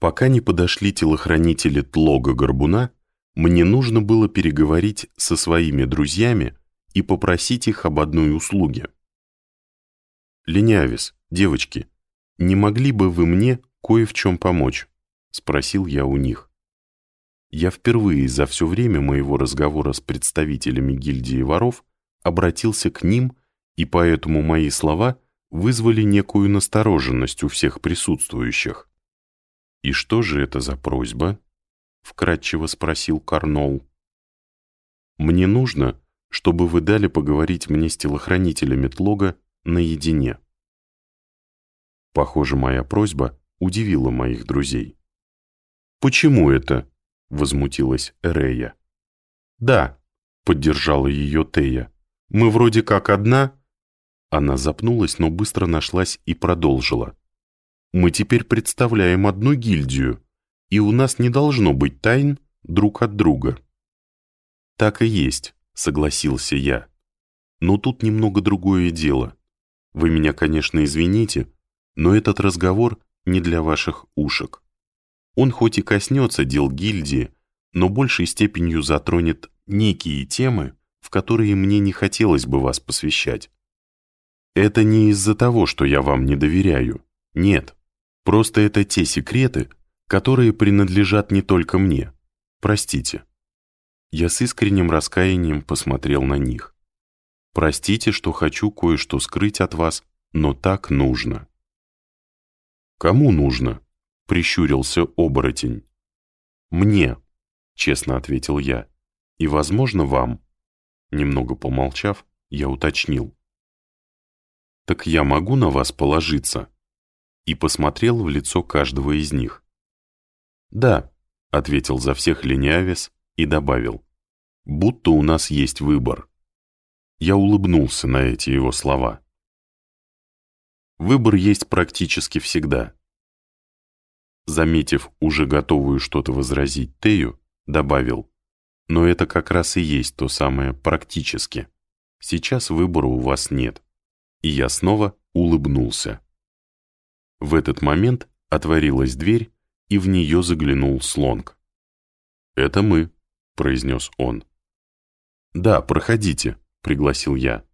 Пока не подошли телохранители Тлога Горбуна, мне нужно было переговорить со своими друзьями и попросить их об одной услуге. «Ленявис, девочки, не могли бы вы мне кое в чем помочь?» — спросил я у них. Я впервые за все время моего разговора с представителями гильдии воров обратился к ним, и поэтому мои слова вызвали некую настороженность у всех присутствующих. «И что же это за просьба?» — вкратчиво спросил Карнол. «Мне нужно, чтобы вы дали поговорить мне с телохранителями Тлога наедине». Похоже, моя просьба удивила моих друзей. «Почему это?» — возмутилась Эрея. «Да», — поддержала ее Тея. «Мы вроде как одна...» Она запнулась, но быстро нашлась и продолжила. «Мы теперь представляем одну гильдию, и у нас не должно быть тайн друг от друга». «Так и есть», — согласился я. «Но тут немного другое дело. Вы меня, конечно, извините, но этот разговор не для ваших ушек. Он хоть и коснется дел гильдии, но большей степенью затронет некие темы, в которые мне не хотелось бы вас посвящать. Это не из-за того, что я вам не доверяю. Нет. Просто это те секреты, которые принадлежат не только мне. Простите. Я с искренним раскаянием посмотрел на них. Простите, что хочу кое-что скрыть от вас, но так нужно. «Кому нужно?» — прищурился оборотень. «Мне», — честно ответил я, — «и, возможно, вам». Немного помолчав, я уточнил. «Так я могу на вас положиться?» И посмотрел в лицо каждого из них. «Да», — ответил за всех Ленявис и добавил, «будто у нас есть выбор». Я улыбнулся на эти его слова. Выбор есть практически всегда. Заметив уже готовую что-то возразить Тею, добавил, но это как раз и есть то самое «практически». Сейчас выбора у вас нет. И я снова улыбнулся. В этот момент отворилась дверь, и в нее заглянул Слонг. «Это мы», — произнес он. «Да, проходите», — пригласил я.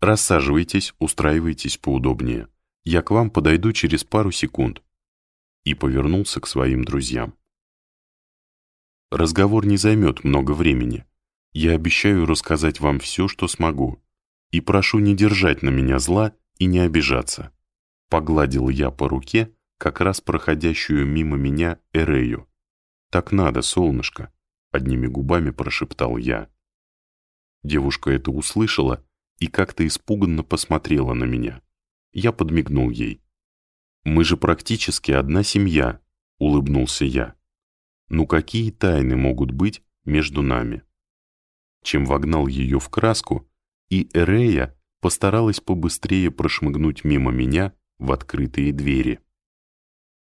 «Рассаживайтесь, устраивайтесь поудобнее. Я к вам подойду через пару секунд». И повернулся к своим друзьям. Разговор не займет много времени. Я обещаю рассказать вам все, что смогу. И прошу не держать на меня зла и не обижаться. Погладил я по руке как раз проходящую мимо меня Эрею. «Так надо, солнышко», — одними губами прошептал я. Девушка это услышала и как-то испуганно посмотрела на меня. Я подмигнул ей. «Мы же практически одна семья», — улыбнулся я. «Ну какие тайны могут быть между нами?» Чем вогнал ее в краску, и Эрея постаралась побыстрее прошмыгнуть мимо меня в открытые двери.